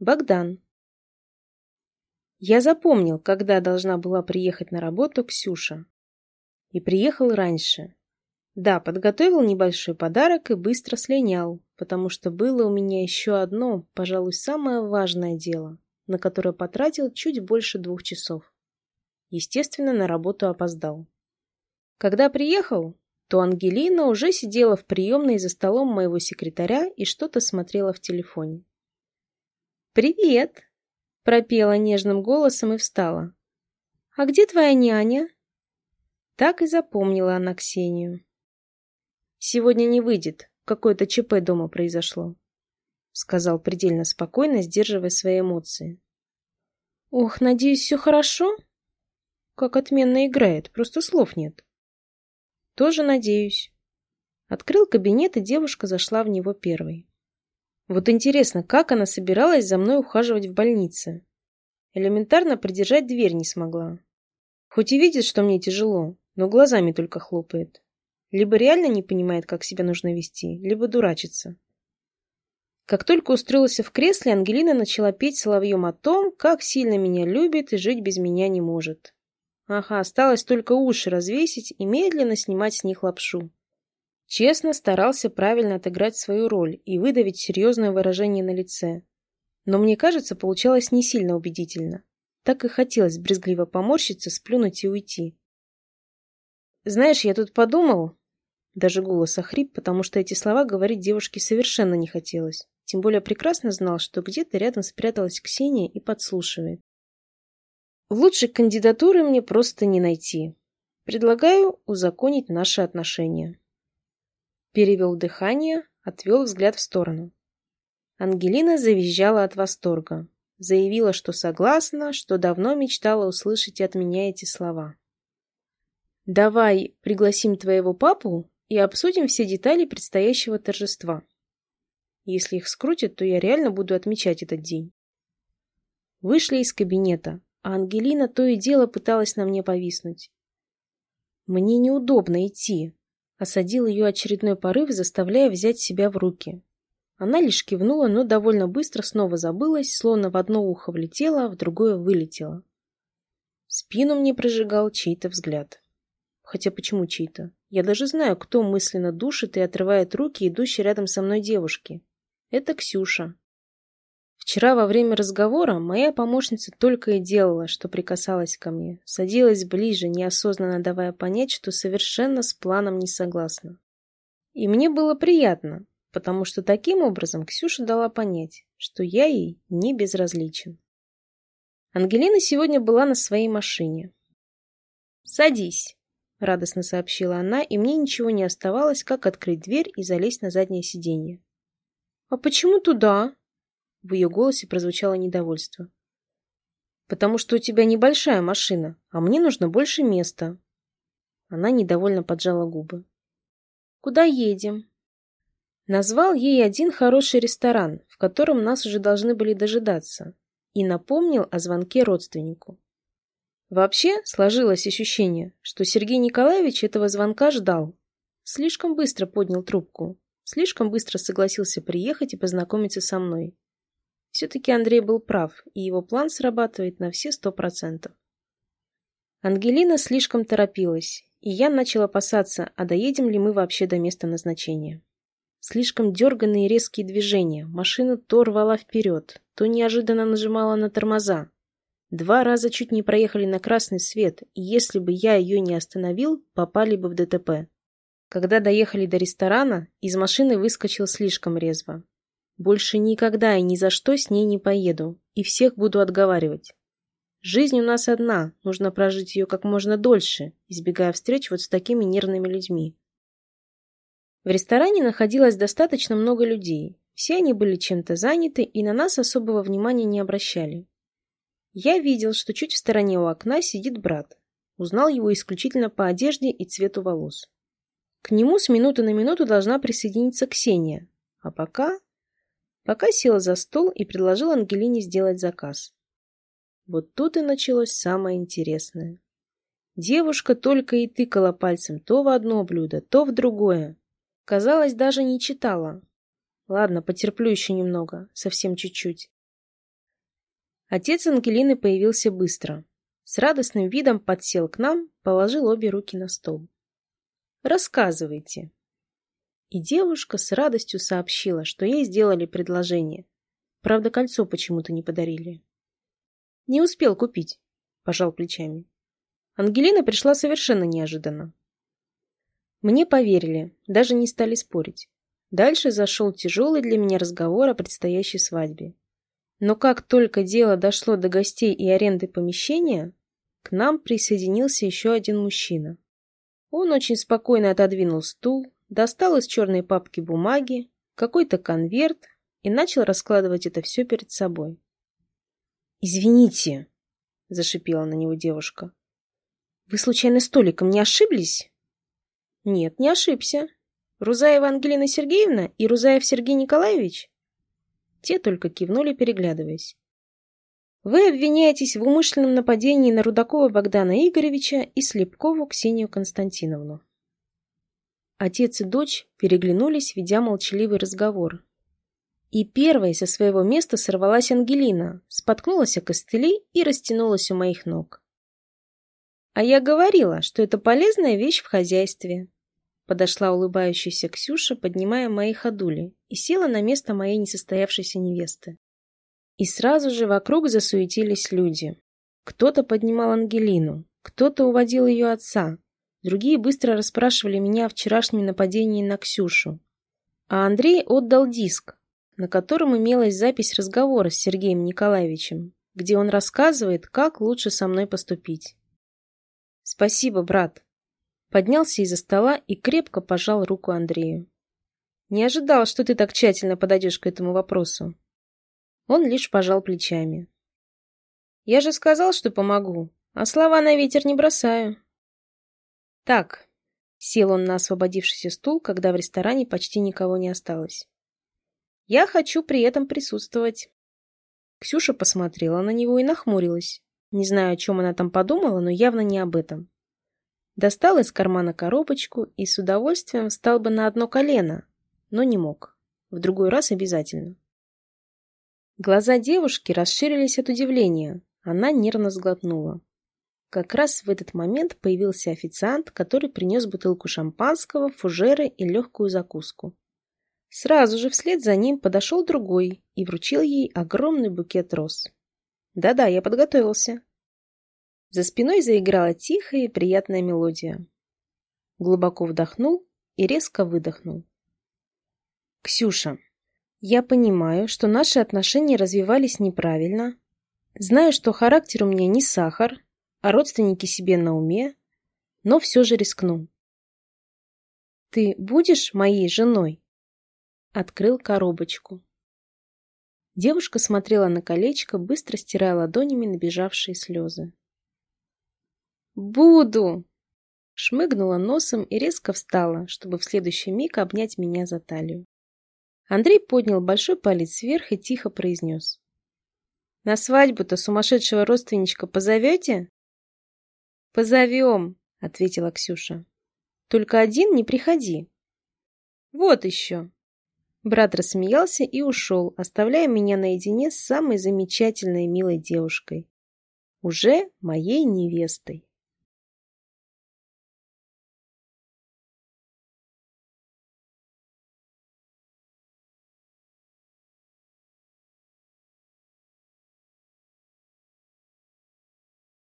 Богдан. Я запомнил, когда должна была приехать на работу Ксюша. И приехал раньше. Да, подготовил небольшой подарок и быстро слинял, потому что было у меня еще одно, пожалуй, самое важное дело, на которое потратил чуть больше двух часов. Естественно, на работу опоздал. Когда приехал, то Ангелина уже сидела в приемной за столом моего секретаря и что-то смотрела в телефоне. «Привет!» — пропела нежным голосом и встала. «А где твоя няня?» Так и запомнила она Ксению. «Сегодня не выйдет, какое-то ЧП дома произошло», — сказал предельно спокойно, сдерживая свои эмоции. «Ох, надеюсь, все хорошо?» «Как отменно играет, просто слов нет». Тоже надеюсь. Открыл кабинет, и девушка зашла в него первой. Вот интересно, как она собиралась за мной ухаживать в больнице? Элементарно придержать дверь не смогла. Хоть и видит, что мне тяжело, но глазами только хлопает. Либо реально не понимает, как себя нужно вести, либо дурачится. Как только устроился в кресле, Ангелина начала петь соловьем о том, как сильно меня любит и жить без меня не может. Ага, осталось только уши развесить и медленно снимать с них лапшу. Честно старался правильно отыграть свою роль и выдавить серьезное выражение на лице. Но мне кажется, получалось не сильно убедительно. Так и хотелось брезгливо поморщиться, сплюнуть и уйти. «Знаешь, я тут подумал...» Даже голос охрип, потому что эти слова говорить девушке совершенно не хотелось. Тем более прекрасно знал, что где-то рядом спряталась Ксения и подслушивает. Лучшей кандидатуры мне просто не найти. Предлагаю узаконить наши отношения. Перевел дыхание, отвел взгляд в сторону. Ангелина завизжала от восторга. Заявила, что согласна, что давно мечтала услышать от меня эти слова. «Давай пригласим твоего папу и обсудим все детали предстоящего торжества. Если их скрутят, то я реально буду отмечать этот день». Вышли из кабинета, а Ангелина то и дело пыталась на мне повиснуть. «Мне неудобно идти», — осадил ее очередной порыв, заставляя взять себя в руки. Она лишь кивнула, но довольно быстро снова забылась, словно в одно ухо влетела, а в другое вылетела. Спину мне прожигал чей-то взгляд. Хотя почему чей-то? Я даже знаю, кто мысленно душит и отрывает руки идущей рядом со мной девушки. Это Ксюша. Вчера во время разговора моя помощница только и делала, что прикасалась ко мне, садилась ближе, неосознанно давая понять, что совершенно с планом не согласна. И мне было приятно, потому что таким образом Ксюша дала понять, что я ей не безразличен. Ангелина сегодня была на своей машине. «Садись», — радостно сообщила она, и мне ничего не оставалось, как открыть дверь и залезть на заднее сиденье. «А почему туда?» В ее голосе прозвучало недовольство. «Потому что у тебя небольшая машина, а мне нужно больше места». Она недовольно поджала губы. «Куда едем?» Назвал ей один хороший ресторан, в котором нас уже должны были дожидаться, и напомнил о звонке родственнику. Вообще сложилось ощущение, что Сергей Николаевич этого звонка ждал. Слишком быстро поднял трубку, слишком быстро согласился приехать и познакомиться со мной. Все-таки Андрей был прав, и его план срабатывает на все сто процентов. Ангелина слишком торопилась, и я начал опасаться, а доедем ли мы вообще до места назначения. Слишком дерганные резкие движения, машина то рвала вперед, то неожиданно нажимала на тормоза. Два раза чуть не проехали на красный свет, и если бы я ее не остановил, попали бы в ДТП. Когда доехали до ресторана, из машины выскочил слишком резво. Больше никогда и ни за что с ней не поеду, и всех буду отговаривать. Жизнь у нас одна, нужно прожить ее как можно дольше, избегая встреч вот с такими нервными людьми. В ресторане находилось достаточно много людей. Все они были чем-то заняты и на нас особого внимания не обращали. Я видел, что чуть в стороне у окна сидит брат. Узнал его исключительно по одежде и цвету волос. К нему с минуты на минуту должна присоединиться Ксения. А пока пока села за стол и предложила Ангелине сделать заказ. Вот тут и началось самое интересное. Девушка только и тыкала пальцем то в одно блюдо, то в другое. Казалось, даже не читала. Ладно, потерплю еще немного, совсем чуть-чуть. Отец Ангелины появился быстро. С радостным видом подсел к нам, положил обе руки на стол. «Рассказывайте». И девушка с радостью сообщила, что ей сделали предложение. Правда, кольцо почему-то не подарили. «Не успел купить», – пожал плечами. Ангелина пришла совершенно неожиданно. Мне поверили, даже не стали спорить. Дальше зашел тяжелый для меня разговор о предстоящей свадьбе. Но как только дело дошло до гостей и аренды помещения, к нам присоединился еще один мужчина. Он очень спокойно отодвинул стул, достал из черной папки бумаги, какой-то конверт и начал раскладывать это все перед собой. «Извините», — зашипела на него девушка. «Вы случайно столиком не ошиблись?» «Нет, не ошибся. Рузаева Ангелина Сергеевна и Рузаев Сергей Николаевич?» Те только кивнули, переглядываясь. «Вы обвиняетесь в умышленном нападении на Рудакова Богдана Игоревича и Слепкову Ксению Константиновну». Отец и дочь переглянулись, ведя молчаливый разговор. И первой со своего места сорвалась Ангелина, споткнулась о костыли и растянулась у моих ног. «А я говорила, что это полезная вещь в хозяйстве», Подошла улыбающаяся Ксюша, поднимая мои ходули, и села на место моей несостоявшейся невесты. И сразу же вокруг засуетились люди. Кто-то поднимал Ангелину, кто-то уводил ее отца, другие быстро расспрашивали меня о вчерашнем нападении на Ксюшу. А Андрей отдал диск, на котором имелась запись разговора с Сергеем Николаевичем, где он рассказывает, как лучше со мной поступить. «Спасибо, брат», Поднялся из-за стола и крепко пожал руку Андрею. «Не ожидал, что ты так тщательно подойдешь к этому вопросу». Он лишь пожал плечами. «Я же сказал, что помогу, а слова на ветер не бросаю». «Так», — сел он на освободившийся стул, когда в ресторане почти никого не осталось. «Я хочу при этом присутствовать». Ксюша посмотрела на него и нахмурилась. Не знаю, о чем она там подумала, но явно не об этом. Достал из кармана коробочку и с удовольствием встал бы на одно колено, но не мог. В другой раз обязательно. Глаза девушки расширились от удивления. Она нервно сглотнула. Как раз в этот момент появился официант, который принес бутылку шампанского, фужеры и легкую закуску. Сразу же вслед за ним подошел другой и вручил ей огромный букет роз. Да-да, я подготовился. За спиной заиграла тихая и приятная мелодия. Глубоко вдохнул и резко выдохнул. «Ксюша, я понимаю, что наши отношения развивались неправильно. Знаю, что характер у меня не сахар, а родственники себе на уме, но все же рискну. Ты будешь моей женой?» Открыл коробочку. Девушка смотрела на колечко, быстро стирая ладонями набежавшие слезы. «Буду!» Шмыгнула носом и резко встала, чтобы в следующий миг обнять меня за талию. Андрей поднял большой палец вверх и тихо произнес. «На свадьбу-то сумасшедшего родственничка позовете?» «Позовем», — ответила Ксюша. «Только один не приходи». «Вот еще». Брат рассмеялся и ушел, оставляя меня наедине с самой замечательной милой девушкой. Уже моей невестой.